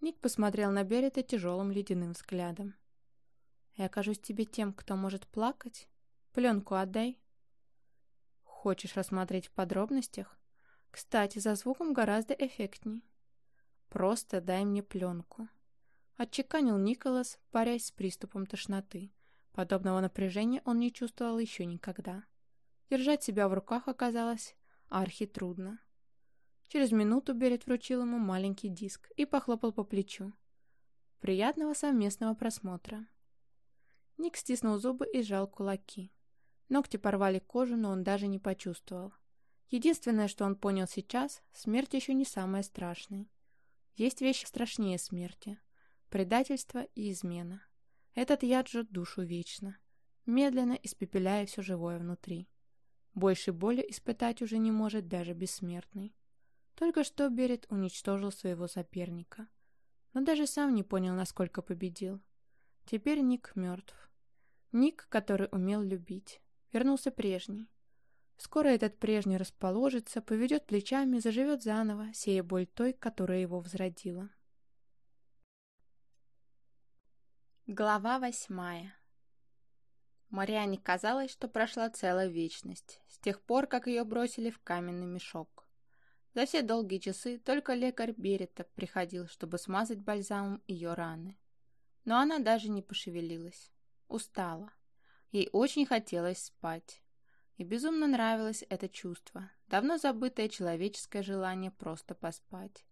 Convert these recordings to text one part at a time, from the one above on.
Ник посмотрел на Берета тяжелым ледяным взглядом. «Я окажусь тебе тем, кто может плакать? Пленку отдай». «Хочешь рассмотреть в подробностях? Кстати, за звуком гораздо эффектней. Просто дай мне пленку». Отчеканил Николас, борясь с приступом тошноты. Подобного напряжения он не чувствовал еще никогда. Держать себя в руках оказалось архи трудно. Через минуту Берет вручил ему маленький диск и похлопал по плечу. Приятного совместного просмотра. Ник стиснул зубы и сжал кулаки. Ногти порвали кожу, но он даже не почувствовал. Единственное, что он понял сейчас, смерть еще не самая страшная. Есть вещи страшнее смерти. Предательство и измена. Этот яд жжет душу вечно, медленно испепеляя все живое внутри. Больше боли испытать уже не может даже бессмертный. Только что Берет уничтожил своего соперника. Но даже сам не понял, насколько победил. Теперь Ник мертв. Ник, который умел любить. Вернулся прежний. Скоро этот прежний расположится, поведет плечами, заживет заново, сея боль той, которая его взродила. Глава восьмая Мариане казалось, что прошла целая вечность, с тех пор, как ее бросили в каменный мешок. За все долгие часы только лекарь Берета приходил, чтобы смазать бальзамом ее раны. Но она даже не пошевелилась. Устала. Ей очень хотелось спать. И безумно нравилось это чувство, давно забытое человеческое желание просто поспать.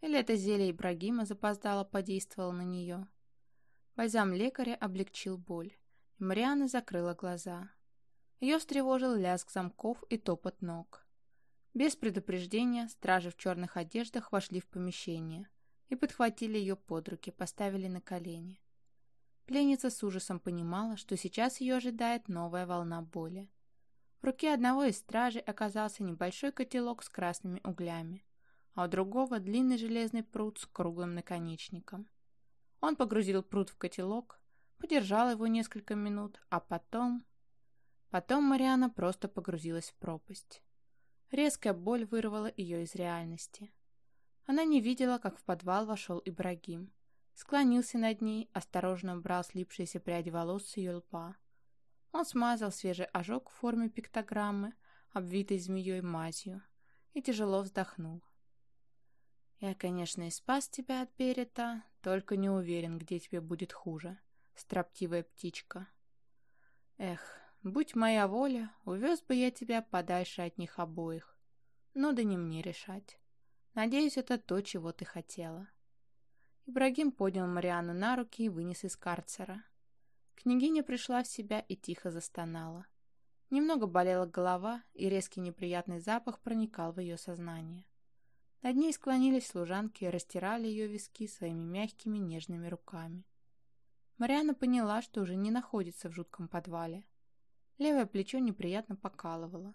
Или это зелье Ибрагима запоздало подействовало на нее. Бальзам лекаря облегчил боль, и Мариана закрыла глаза. Ее встревожил лязг замков и топот ног. Без предупреждения стражи в черных одеждах вошли в помещение и подхватили ее под руки, поставили на колени. Пленница с ужасом понимала, что сейчас ее ожидает новая волна боли. В руке одного из стражей оказался небольшой котелок с красными углями, а у другого длинный железный пруд с круглым наконечником. Он погрузил пруд в котелок, подержал его несколько минут, а потом... Потом Мариана просто погрузилась в пропасть. Резкая боль вырвала ее из реальности. Она не видела, как в подвал вошел Ибрагим. Склонился над ней, осторожно убрал слипшиеся пряди волос с ее лба. Он смазал свежий ожог в форме пиктограммы, обвитой змеей мазью, и тяжело вздохнул. «Я, конечно, и спас тебя от Берета, только не уверен, где тебе будет хуже, строптивая птичка. Эх, Будь моя воля, увез бы я тебя подальше от них обоих. Но да не мне решать. Надеюсь, это то, чего ты хотела. Ибрагим поднял Мариану на руки и вынес из карцера. Княгиня пришла в себя и тихо застонала. Немного болела голова, и резкий неприятный запах проникал в ее сознание. Над ней склонились служанки и растирали ее виски своими мягкими нежными руками. Мариана поняла, что уже не находится в жутком подвале. Левое плечо неприятно покалывало.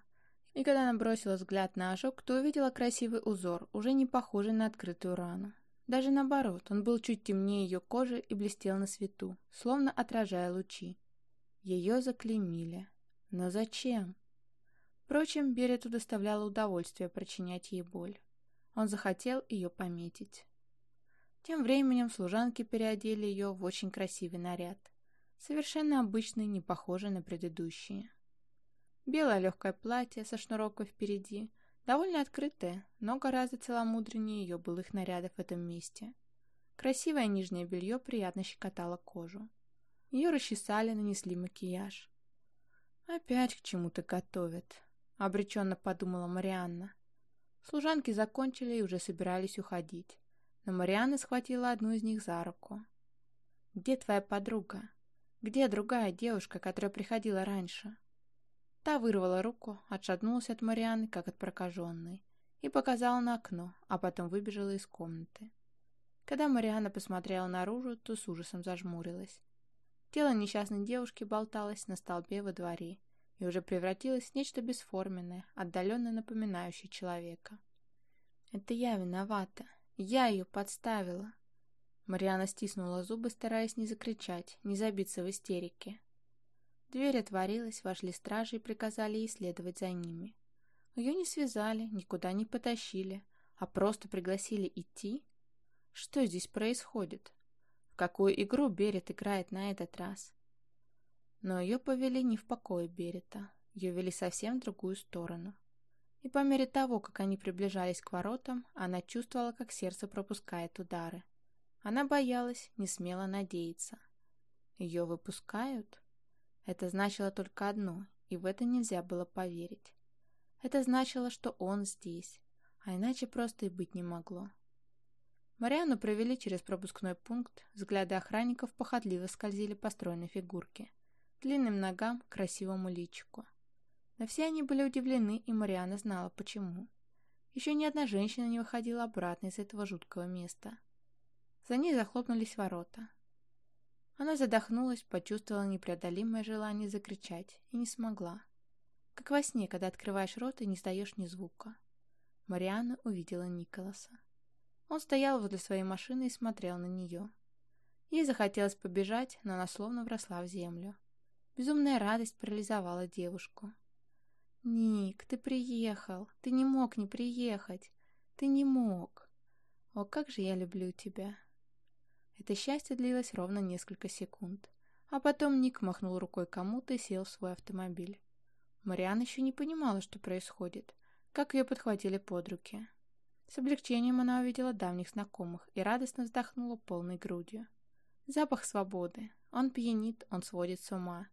И когда она бросила взгляд на ожог, то увидела красивый узор, уже не похожий на открытую рану. Даже наоборот, он был чуть темнее ее кожи и блестел на свету, словно отражая лучи. Ее заклеймили. Но зачем? Впрочем, Берету доставляло удовольствие причинять ей боль. Он захотел ее пометить. Тем временем служанки переодели ее в очень красивый наряд. Совершенно обычный, не похожий на предыдущие. Белое легкое платье со шнуровкой впереди, довольно открытое, но гораздо целомудреннее ее былых нарядов в этом месте. Красивое нижнее белье приятно щекотало кожу. Ее расчесали, нанесли макияж. «Опять к чему-то готовят», — обреченно подумала Марианна. Служанки закончили и уже собирались уходить, но Марианна схватила одну из них за руку. «Где твоя подруга?» Где другая девушка, которая приходила раньше? Та вырвала руку, отшатнулась от Марианы, как от прокаженной, и показала на окно, а потом выбежала из комнаты. Когда Мариана посмотрела наружу, то с ужасом зажмурилась. Тело несчастной девушки болталось на столбе во дворе и уже превратилось в нечто бесформенное, отдаленно напоминающее человека. «Это я виновата. Я ее подставила», Мариана стиснула зубы, стараясь не закричать, не забиться в истерике. Дверь отворилась, вошли стражи и приказали ей следовать за ними. Ее не связали, никуда не потащили, а просто пригласили идти. Что здесь происходит? В какую игру Берет играет на этот раз? Но ее повели не в покое Берета. Ее вели совсем в другую сторону. И по мере того, как они приближались к воротам, она чувствовала, как сердце пропускает удары. Она боялась, не смела надеяться. Ее выпускают? Это значило только одно, и в это нельзя было поверить. Это значило, что он здесь, а иначе просто и быть не могло. Мариану провели через пропускной пункт, взгляды охранников похотливо скользили по стройной фигурке, длинным ногам, красивому личику. Но все они были удивлены, и Мариана знала, почему. Еще ни одна женщина не выходила обратно из этого жуткого места. За ней захлопнулись ворота. Она задохнулась, почувствовала непреодолимое желание закричать и не смогла. Как во сне, когда открываешь рот и не сдаешь ни звука. Марианна увидела Николаса. Он стоял возле своей машины и смотрел на нее. Ей захотелось побежать, но она словно вросла в землю. Безумная радость парализовала девушку. «Ник, ты приехал! Ты не мог не приехать! Ты не мог! О, как же я люблю тебя!» Это счастье длилось ровно несколько секунд. А потом Ник махнул рукой кому-то и сел в свой автомобиль. Мариан еще не понимала, что происходит, как ее подхватили под руки. С облегчением она увидела давних знакомых и радостно вздохнула полной грудью. Запах свободы. Он пьянит, он сводит с ума.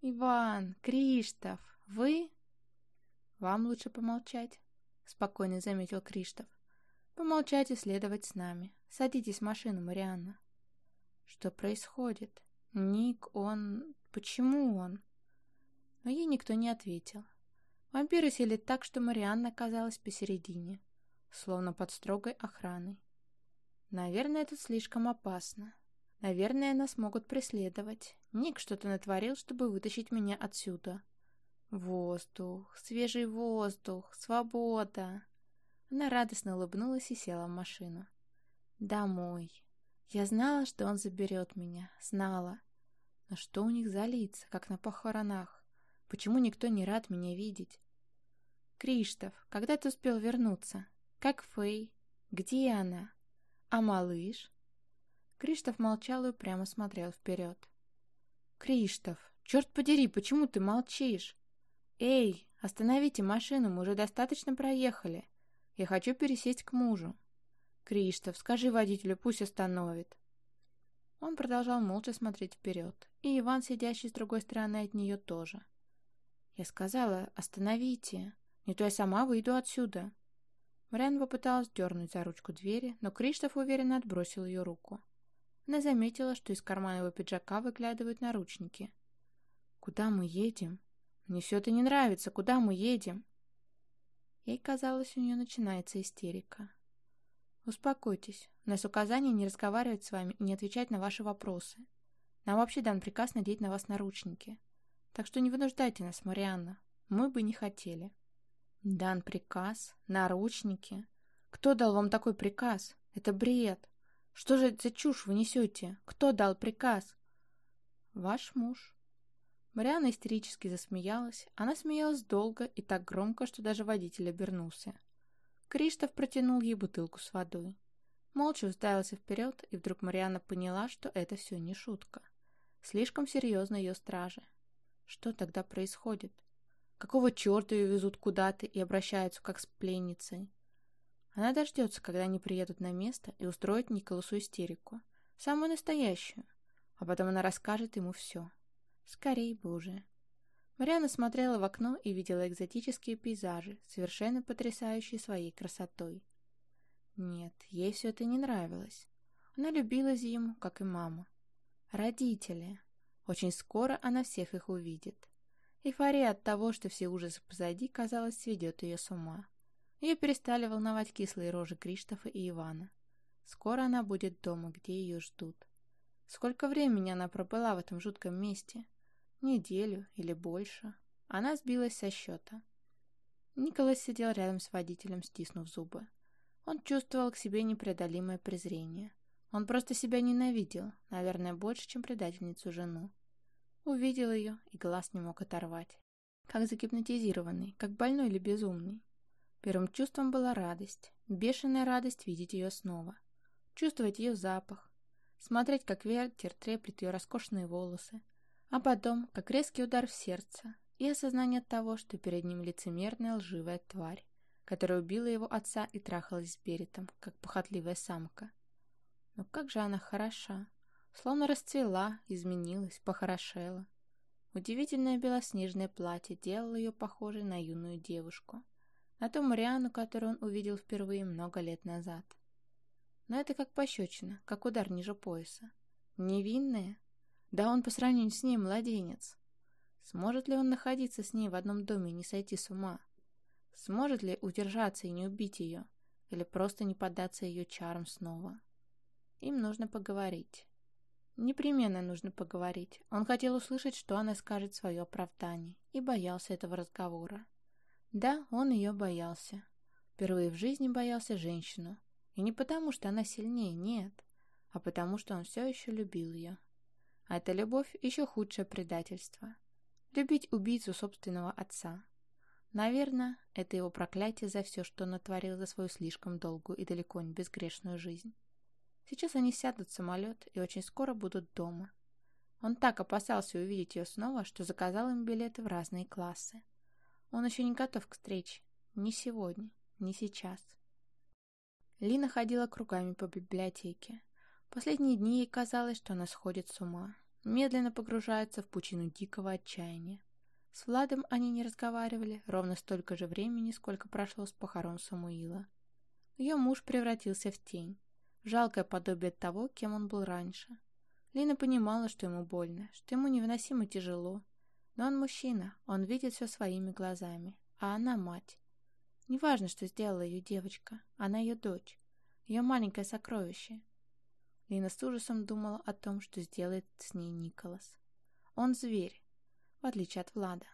«Иван! Криштоф! Вы?» «Вам лучше помолчать», — спокойно заметил Криштоф. «Помолчать и следовать с нами. Садитесь в машину, Марианна». «Что происходит? Ник, он... Почему он?» Но ей никто не ответил. Вампиры сели так, что Марианна оказалась посередине, словно под строгой охраной. Наверное, это слишком опасно. Наверное, нас могут преследовать. Ник что-то натворил, чтобы вытащить меня отсюда. Воздух, свежий воздух, свобода. Она радостно улыбнулась и села в машину. Домой. Я знала, что он заберет меня. Знала. Но что у них за лица, как на похоронах? Почему никто не рад меня видеть? Криштоф, когда ты успел вернуться? Как Фэй? Где она? А малыш? Криштоф молчал и прямо смотрел вперед. Криштоф, черт подери, почему ты молчишь? Эй, остановите машину, мы уже достаточно проехали. Я хочу пересесть к мужу. Криштоф, скажи водителю, пусть остановит. Он продолжал молча смотреть вперед, и Иван, сидящий с другой стороны от нее, тоже. Я сказала, остановите, не то я сама выйду отсюда. Мариан попыталась дернуть за ручку двери, но Криштоф уверенно отбросил ее руку. Она заметила, что из кармана его пиджака выглядывают наручники. «Куда мы едем? Мне все это не нравится. Куда мы едем?» Ей казалось, у нее начинается истерика. «Успокойтесь. У нас указание не разговаривать с вами и не отвечать на ваши вопросы. Нам вообще дан приказ надеть на вас наручники. Так что не вынуждайте нас, Марианна. Мы бы не хотели». «Дан приказ? Наручники? Кто дал вам такой приказ? Это бред. Что же за чушь вы несете? Кто дал приказ?» «Ваш муж». Марианна истерически засмеялась. Она смеялась долго и так громко, что даже водитель обернулся. Криштоф протянул ей бутылку с водой. Молча уставился вперед, и вдруг Марианна поняла, что это все не шутка. Слишком серьезно ее стражи. Что тогда происходит? Какого черта ее везут куда-то и обращаются как с пленницей? Она дождется, когда они приедут на место и устроит Николасу истерику. Самую настоящую. А потом она расскажет ему все. Скорей бы уже. Мариана смотрела в окно и видела экзотические пейзажи, совершенно потрясающие своей красотой. Нет, ей все это не нравилось. Она любила зиму, как и мама. Родители. Очень скоро она всех их увидит. Эйфория от того, что все ужасы позади, казалось, сведет ее с ума. Ее перестали волновать кислые рожи Криштофа и Ивана. Скоро она будет дома, где ее ждут. Сколько времени она пробыла в этом жутком месте? Неделю или больше. Она сбилась со счета. Николас сидел рядом с водителем, стиснув зубы. Он чувствовал к себе непреодолимое презрение. Он просто себя ненавидел, наверное, больше, чем предательницу жену. Увидел ее и глаз не мог оторвать. Как загипнотизированный, как больной или безумный. Первым чувством была радость, бешеная радость видеть ее снова. чувствовать ее запах, смотреть, как ветер треплет ее роскошные волосы, а потом, как резкий удар в сердце и осознание того, что перед ним лицемерная лживая тварь, которая убила его отца и трахалась с Беретом, как похотливая самка. Но как же она хороша! Словно расцвела, изменилась, похорошела. Удивительное белоснежное платье делало ее похожей на юную девушку, на ту Мариану, которую он увидел впервые много лет назад. Но это как пощечина, как удар ниже пояса. Невинная? Да он по сравнению с ней младенец. Сможет ли он находиться с ней в одном доме и не сойти с ума? Сможет ли удержаться и не убить ее? Или просто не поддаться ее чарам снова? Им нужно поговорить. Непременно нужно поговорить. Он хотел услышать, что она скажет свое оправдание, и боялся этого разговора. Да, он ее боялся. Впервые в жизни боялся женщину. И не потому, что она сильнее, нет, а потому, что он все еще любил ее. А эта любовь еще худшее предательство. Любить убийцу собственного отца. Наверное, это его проклятие за все, что он натворил за свою слишком долгую и далеко не безгрешную жизнь. Сейчас они сядут в самолет и очень скоро будут дома. Он так опасался увидеть ее снова, что заказал им билеты в разные классы. Он еще не готов к встрече. Ни сегодня, ни сейчас. Лина ходила кругами по библиотеке. Последние дни ей казалось, что она сходит с ума, медленно погружается в пучину дикого отчаяния. С Владом они не разговаривали ровно столько же времени, сколько прошло с похорон Самуила. Ее муж превратился в тень. Жалкое подобие того, кем он был раньше. Лина понимала, что ему больно, что ему невыносимо тяжело. Но он мужчина, он видит все своими глазами, а она мать. Неважно, что сделала ее девочка, она ее дочь, ее маленькое сокровище. Лина с ужасом думала о том, что сделает с ней Николас. Он зверь, в отличие от Влада.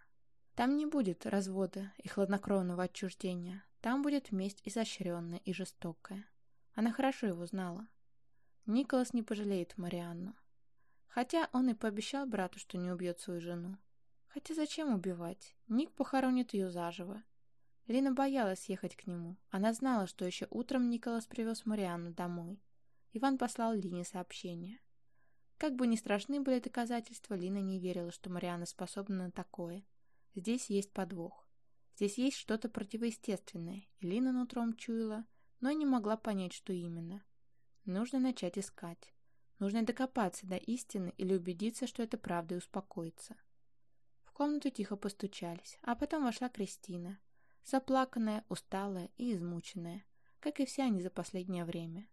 Там не будет развода и хладнокровного отчуждения, там будет месть изощренная и жестокая. Она хорошо его знала. Николас не пожалеет Марианну. Хотя он и пообещал брату, что не убьет свою жену. Хотя зачем убивать? Ник похоронит ее заживо. Лина боялась ехать к нему. Она знала, что еще утром Николас привез Марианну домой. Иван послал Лине сообщение. Как бы ни страшны были доказательства, Лина не верила, что Марианна способна на такое. Здесь есть подвох. Здесь есть что-то противоестественное, и Лина нутром чуяла, но не могла понять, что именно. Нужно начать искать. Нужно докопаться до истины или убедиться, что это правда и успокоиться. В комнату тихо постучались, а потом вошла Кристина. Заплаканная, усталая и измученная, как и все они за последнее время.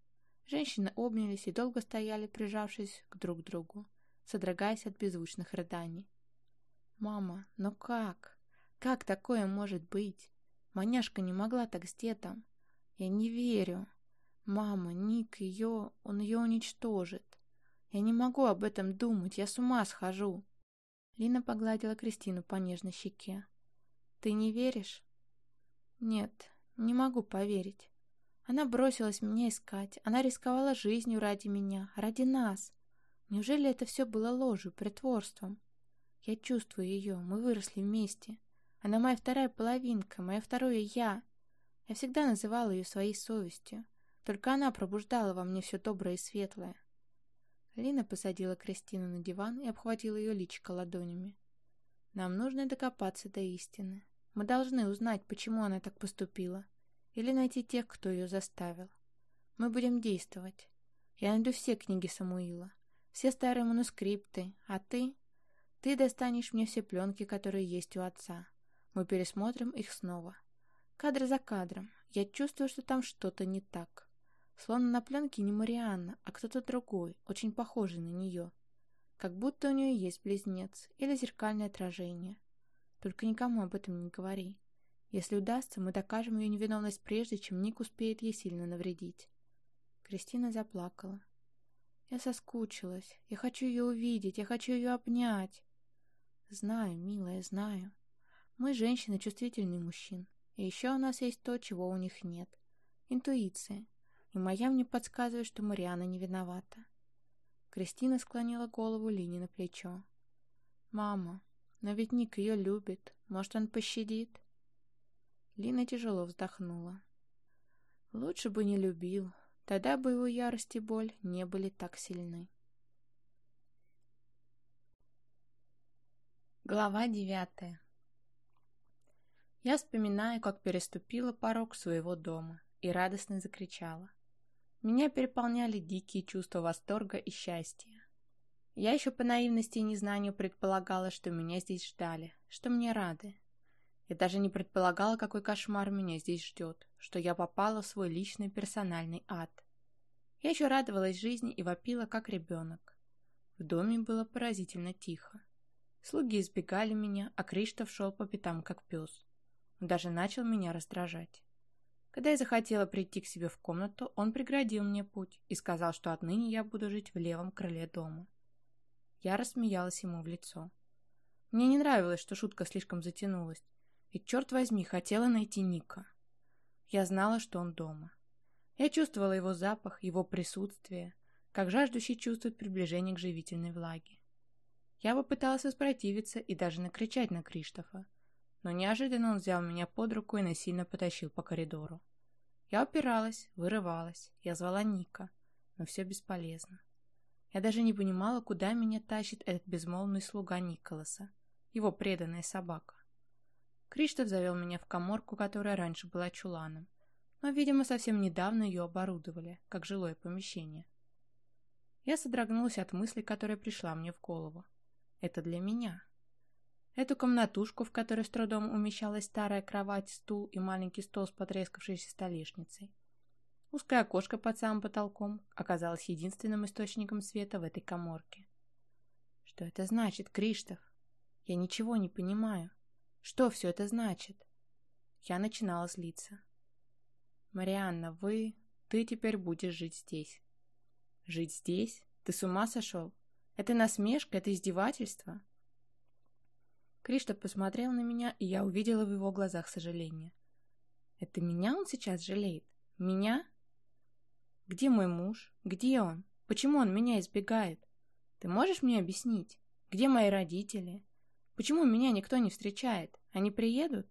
Женщины обнялись и долго стояли, прижавшись к друг другу, содрогаясь от беззвучных рыданий. «Мама, но как? Как такое может быть? Маняшка не могла так с дедом. Я не верю. Мама, Ник ее, он ее уничтожит. Я не могу об этом думать, я с ума схожу. Лина погладила Кристину по нежной щеке. Ты не веришь? Нет, не могу поверить. Она бросилась меня искать, она рисковала жизнью ради меня, ради нас. Неужели это все было ложью, притворством? Я чувствую ее, мы выросли вместе. Она моя вторая половинка, мое второе «я». Я всегда называла ее своей совестью. Только она пробуждала во мне все доброе и светлое. Лина посадила Кристину на диван и обхватила ее личико ладонями. Нам нужно докопаться до истины. Мы должны узнать, почему она так поступила. Или найти тех, кто ее заставил. Мы будем действовать. Я найду все книги Самуила, все старые манускрипты, а ты... Ты достанешь мне все пленки, которые есть у отца. Мы пересмотрим их снова. Кадр за кадром. Я чувствую, что там что-то не так. Словно на пленке не Марианна, а кто-то другой, очень похожий на нее. Как будто у нее есть близнец или зеркальное отражение. Только никому об этом не говори. Если удастся, мы докажем ее невиновность прежде, чем Ник успеет ей сильно навредить. Кристина заплакала. Я соскучилась. Я хочу ее увидеть. Я хочу ее обнять. Знаю, милая, знаю. Мы, женщины, чувствительнее мужчин. И еще у нас есть то, чего у них нет. Интуиция. И моя мне подсказывает, что Мариана не виновата. Кристина склонила голову Лине на плечо. «Мама, но ведь Ник ее любит. Может, он пощадит?» Лина тяжело вздохнула. «Лучше бы не любил. Тогда бы его ярость и боль не были так сильны. Глава девятая Я вспоминаю, как переступила порог своего дома и радостно закричала. Меня переполняли дикие чувства восторга и счастья. Я еще по наивности и незнанию предполагала, что меня здесь ждали, что мне рады. Я даже не предполагала, какой кошмар меня здесь ждет, что я попала в свой личный персональный ад. Я еще радовалась жизни и вопила, как ребенок. В доме было поразительно тихо. Слуги избегали меня, а Криштоф шел по пятам, как пес. Он даже начал меня раздражать. Когда я захотела прийти к себе в комнату, он преградил мне путь и сказал, что отныне я буду жить в левом крыле дома. Я рассмеялась ему в лицо. Мне не нравилось, что шутка слишком затянулась, и, черт возьми, хотела найти Ника. Я знала, что он дома. Я чувствовала его запах, его присутствие, как жаждущий чувствует приближение к живительной влаге. Я попыталась воспротивиться и даже накричать на Криштофа, но неожиданно он взял меня под руку и насильно потащил по коридору. Я упиралась, вырывалась, я звала Ника, но все бесполезно. Я даже не понимала, куда меня тащит этот безмолвный слуга Николаса, его преданная собака. Криштоф завел меня в коморку, которая раньше была чуланом, но, видимо, совсем недавно ее оборудовали, как жилое помещение. Я содрогнулась от мысли, которая пришла мне в голову. Это для меня. Эту комнатушку, в которой с трудом умещалась старая кровать, стул и маленький стол с потрескавшейся столешницей. Узкое окошко под самым потолком оказалось единственным источником света в этой коморке. Что это значит, Криштоф? Я ничего не понимаю. Что все это значит? Я начинала злиться. «Марианна, вы... Ты теперь будешь жить здесь». «Жить здесь? Ты с ума сошел? Это насмешка, это издевательство?» Криштоф посмотрел на меня, и я увидела в его глазах сожаление. «Это меня он сейчас жалеет? Меня? Где мой муж? Где он? Почему он меня избегает? Ты можешь мне объяснить? Где мои родители? Почему меня никто не встречает? Они приедут?»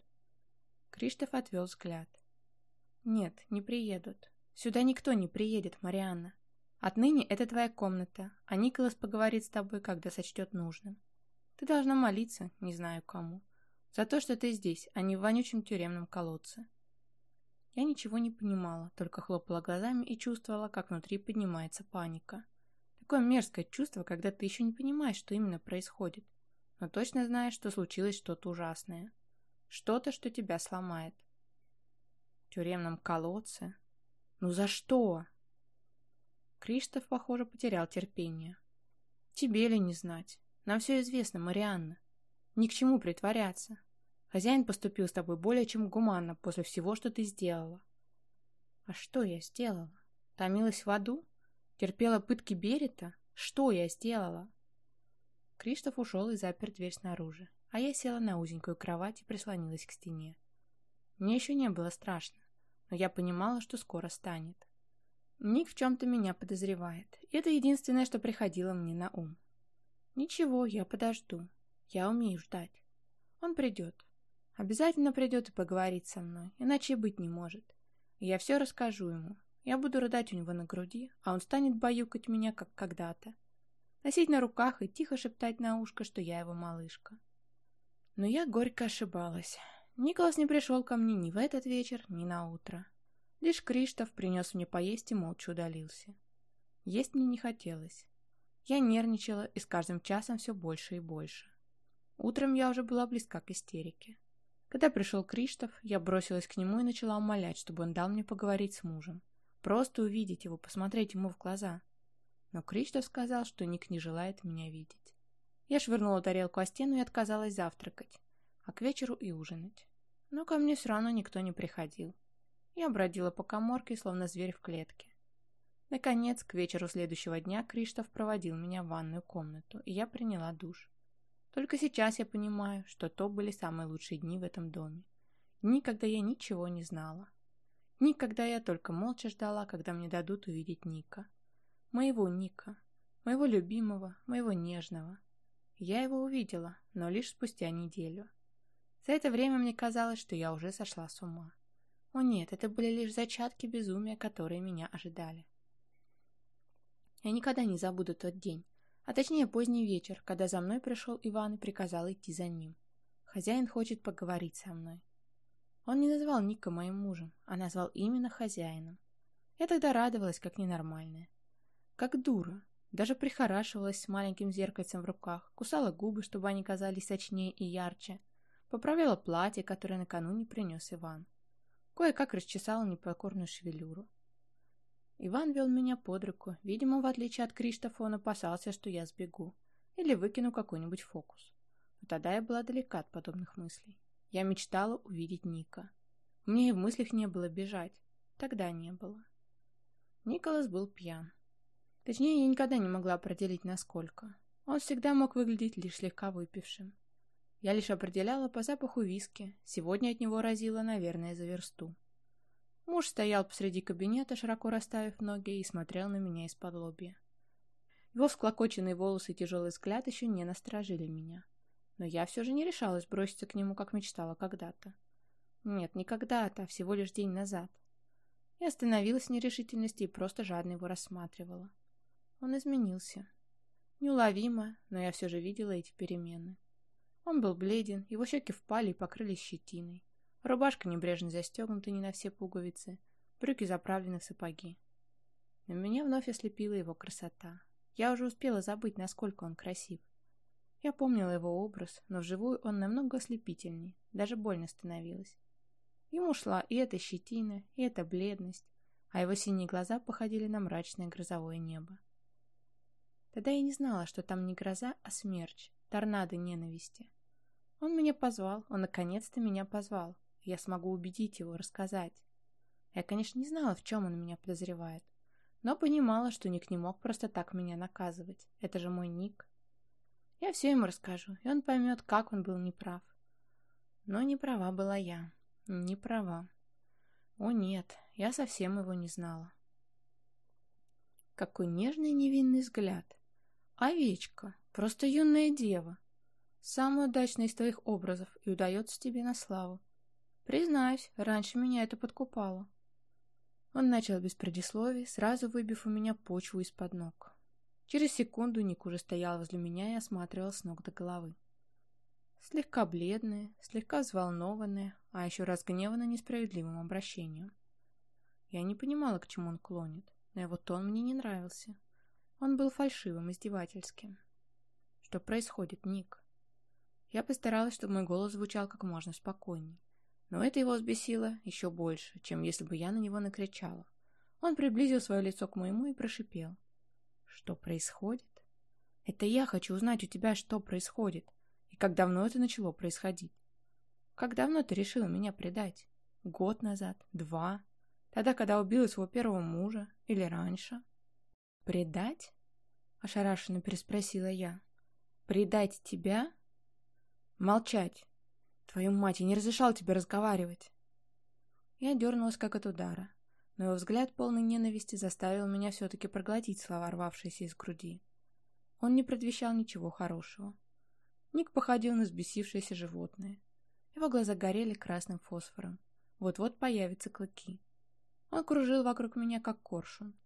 Криштоф отвел взгляд. «Нет, не приедут. Сюда никто не приедет, Марианна. Отныне это твоя комната, а Николас поговорит с тобой, когда сочтет нужным. Ты должна молиться, не знаю кому, за то, что ты здесь, а не в вонючем тюремном колодце». Я ничего не понимала, только хлопала глазами и чувствовала, как внутри поднимается паника. Такое мерзкое чувство, когда ты еще не понимаешь, что именно происходит но точно знаешь, что случилось что-то ужасное. Что-то, что тебя сломает. В тюремном колодце? Ну за что? Криштоф, похоже, потерял терпение. Тебе ли не знать? Нам все известно, Марианна. Ни к чему притворяться. Хозяин поступил с тобой более чем гуманно после всего, что ты сделала. А что я сделала? Томилась в аду? Терпела пытки Берета? Что я сделала? Криштоф ушел и запер дверь снаружи, а я села на узенькую кровать и прислонилась к стене. Мне еще не было страшно, но я понимала, что скоро станет. Ник в чем-то меня подозревает, это единственное, что приходило мне на ум. Ничего, я подожду. Я умею ждать. Он придет. Обязательно придет и поговорит со мной, иначе быть не может. Я все расскажу ему. Я буду рыдать у него на груди, а он станет баюкать меня, как когда-то носить на руках и тихо шептать на ушко, что я его малышка. Но я горько ошибалась. Николас не пришел ко мне ни в этот вечер, ни на утро. Лишь Криштоф принес мне поесть и молча удалился. Есть мне не хотелось. Я нервничала и с каждым часом все больше и больше. Утром я уже была близка к истерике. Когда пришел Криштоф, я бросилась к нему и начала умолять, чтобы он дал мне поговорить с мужем. Просто увидеть его, посмотреть ему в глаза но Криштоф сказал, что Ник не желает меня видеть. Я швырнула тарелку о стену и отказалась завтракать, а к вечеру и ужинать. Но ко мне все равно никто не приходил. Я бродила по коморке, словно зверь в клетке. Наконец, к вечеру следующего дня Криштоф проводил меня в ванную комнату, и я приняла душ. Только сейчас я понимаю, что то были самые лучшие дни в этом доме. Дни, когда я ничего не знала. Дни, когда я только молча ждала, когда мне дадут увидеть Ника. Моего Ника. Моего любимого, моего нежного. Я его увидела, но лишь спустя неделю. За это время мне казалось, что я уже сошла с ума. О нет, это были лишь зачатки безумия, которые меня ожидали. Я никогда не забуду тот день, а точнее поздний вечер, когда за мной пришел Иван и приказал идти за ним. Хозяин хочет поговорить со мной. Он не назвал Ника моим мужем, а назвал именно хозяином. Я тогда радовалась, как ненормальная. Как дура. Даже прихорашивалась с маленьким зеркальцем в руках, кусала губы, чтобы они казались сочнее и ярче, поправляла платье, которое накануне принес Иван. Кое-как расчесала непокорную шевелюру. Иван вел меня под руку, видимо, в отличие от Криштофа, он опасался, что я сбегу или выкину какой-нибудь фокус. Но тогда я была далека от подобных мыслей. Я мечтала увидеть Ника. Мне и в мыслях не было бежать. Тогда не было. Николас был пьян. Точнее, я никогда не могла определить, насколько. Он всегда мог выглядеть лишь слегка выпившим. Я лишь определяла по запаху виски. Сегодня от него разило, наверное, за версту. Муж стоял посреди кабинета, широко расставив ноги, и смотрел на меня из-под лобья. Его всклокоченные волосы и тяжелый взгляд еще не насторожили меня. Но я все же не решалась броситься к нему, как мечтала когда-то. Нет, не когда-то, а всего лишь день назад. Я остановилась в нерешительности и просто жадно его рассматривала. Он изменился. Неуловимо, но я все же видела эти перемены. Он был бледен, его щеки впали и покрылись щетиной. Рубашка небрежно застегнута не на все пуговицы, брюки заправлены в сапоги. На меня вновь ослепила его красота. Я уже успела забыть, насколько он красив. Я помнила его образ, но вживую он намного ослепительней, даже больно становилось. Ему шла и эта щетина, и эта бледность, а его синие глаза походили на мрачное грозовое небо. Тогда я не знала, что там не гроза, а смерч, торнадо ненависти. Он меня позвал, он наконец-то меня позвал. Я смогу убедить его, рассказать. Я, конечно, не знала, в чем он меня подозревает, но понимала, что Ник не мог просто так меня наказывать. Это же мой Ник. Я все ему расскажу, и он поймет, как он был неправ. Но не права была я. Не права. О нет, я совсем его не знала. Какой нежный невинный взгляд. Овечка, просто юная дева. Самый удачный из твоих образов и удается тебе на славу. Признаюсь, раньше меня это подкупало. Он начал без предисловий, сразу выбив у меня почву из-под ног. Через секунду Ник уже стоял возле меня и осматривал с ног до головы. Слегка бледная, слегка взволнованная, а еще разгневана несправедливым обращением. Я не понимала, к чему он клонит, но его тон мне не нравился. Он был фальшивым, издевательским. Что происходит, Ник? Я постаралась, чтобы мой голос звучал как можно спокойней. Но это его взбесило еще больше, чем если бы я на него накричала. Он приблизил свое лицо к моему и прошипел. «Что происходит?» «Это я хочу узнать у тебя, что происходит, и как давно это начало происходить. Как давно ты решила меня предать? Год назад? Два? Тогда, когда убила своего первого мужа? Или раньше?» «Предать?» — ошарашенно переспросила я. «Предать тебя?» «Молчать!» «Твою мать, я не разрешал тебе разговаривать!» Я дернулась как от удара, но его взгляд полный ненависти заставил меня все-таки проглотить слова, рвавшиеся из груди. Он не предвещал ничего хорошего. Ник походил на взбесившееся животное. Его глаза горели красным фосфором. Вот-вот появятся клыки. Он кружил вокруг меня, как коршун.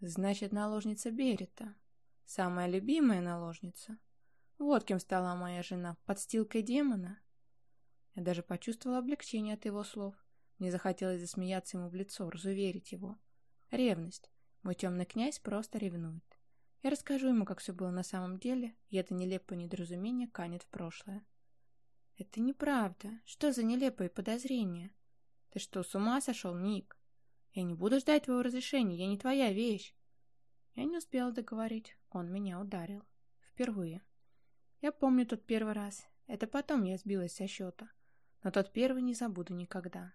Значит, наложница Берета. Самая любимая наложница. Вот кем стала моя жена, подстилкой демона. Я даже почувствовала облегчение от его слов. Мне захотелось засмеяться ему в лицо, разуверить его. Ревность. Мой темный князь просто ревнует. Я расскажу ему, как все было на самом деле, и это нелепое недоразумение канет в прошлое. Это неправда. Что за нелепые подозрения? Ты что, с ума сошел, Ник? Я не буду ждать твоего разрешения, я не твоя вещь. Я не успела договорить. Он меня ударил. Впервые. Я помню тот первый раз. Это потом я сбилась со счета. Но тот первый не забуду никогда.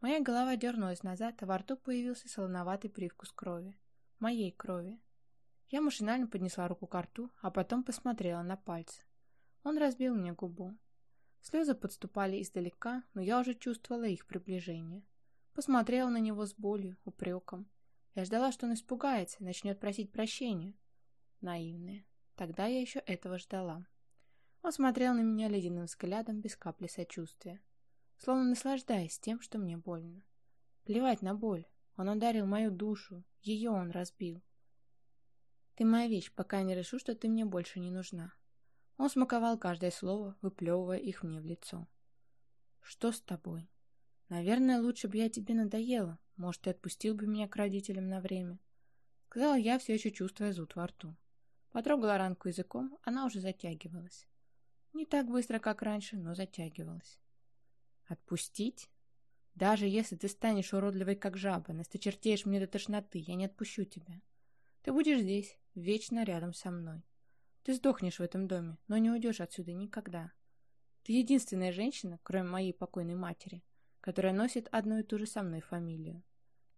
Моя голова дернулась назад, а во рту появился солоноватый привкус крови. Моей крови. Я машинально поднесла руку к рту, а потом посмотрела на пальцы. Он разбил мне губу. Слезы подступали издалека, но я уже чувствовала их приближение. Посмотрела на него с болью, упреком. Я ждала, что он испугается начнет просить прощения. Наивная. Тогда я еще этого ждала. Он смотрел на меня ледяным взглядом без капли сочувствия. словно наслаждаясь тем, что мне больно. Плевать на боль. Он ударил мою душу, ее он разбил. Ты моя вещь, пока не решу, что ты мне больше не нужна. Он смаковал каждое слово, выплевывая их мне в лицо. Что с тобой? Наверное, лучше бы я тебе надоела. Может, ты отпустил бы меня к родителям на время. Сказала я, все еще чувствуя зуд во рту. Потрогала ранку языком, она уже затягивалась. Не так быстро, как раньше, но затягивалась. Отпустить? Даже если ты станешь уродливой, как жаба, насточертеешь мне до тошноты, я не отпущу тебя. Ты будешь здесь, вечно рядом со мной. Ты сдохнешь в этом доме, но не уйдешь отсюда никогда. Ты единственная женщина, кроме моей покойной матери, которая носит одну и ту же со мной фамилию.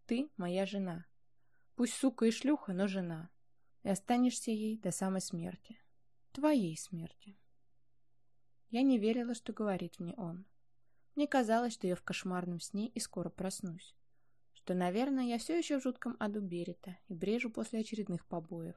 Ты моя жена. Пусть сука и шлюха, но жена. И останешься ей до самой смерти. Твоей смерти. Я не верила, что говорит мне он. Мне казалось, что я в кошмарном сне и скоро проснусь. Что, наверное, я все еще в жутком аду Берета и брежу после очередных побоев.